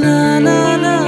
na na na.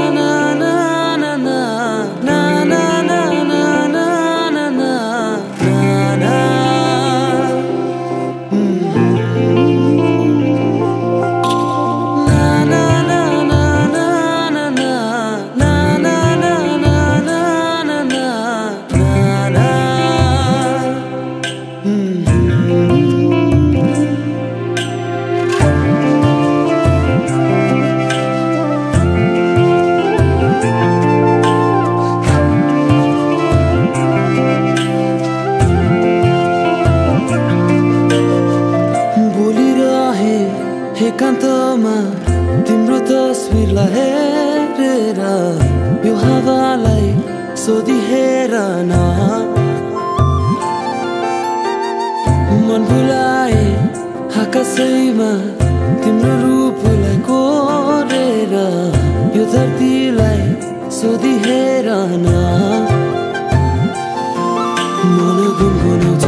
एकान्तमा तिम्रो तस्विरलाई हेरेर यो हावालाई सोधी हेर न मन भुलाए आकाशैमा तिम्रो रूपलाई कोरेर यो धरतीलाई सोधी हेर न मन गुनगुनाउँछ